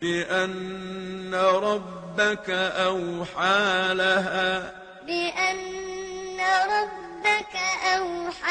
بأن ربك أوحى لها. بأن ربك أوحى